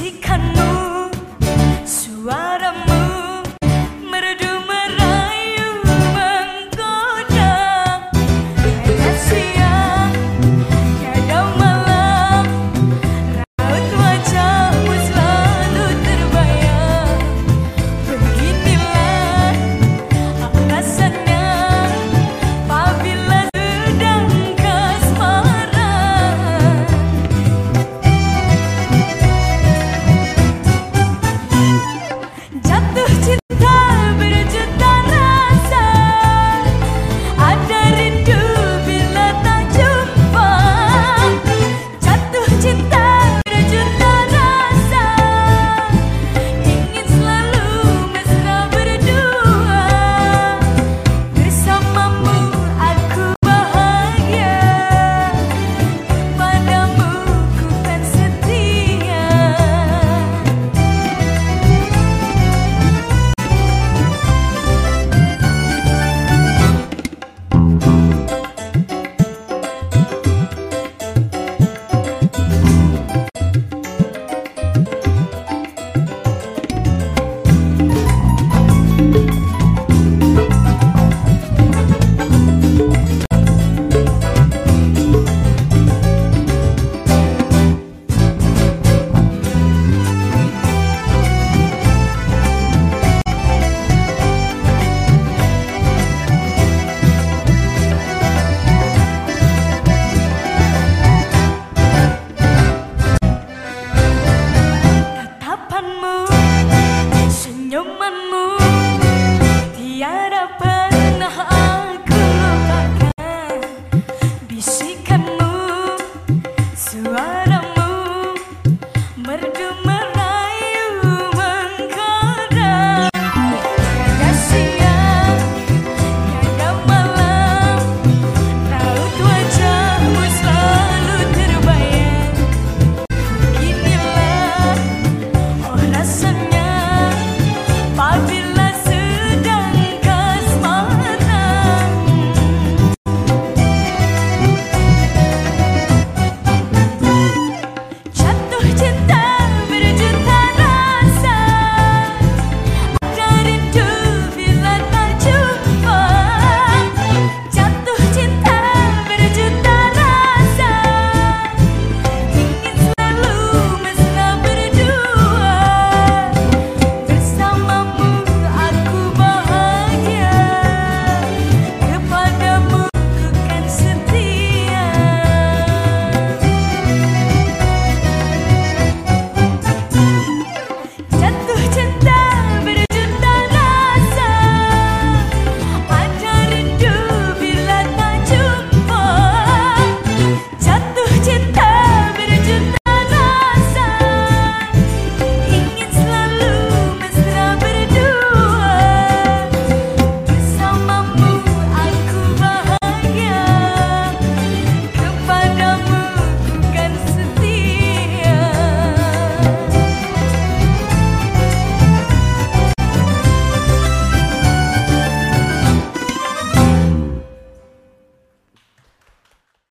你看 senyumanmu tiada pernah.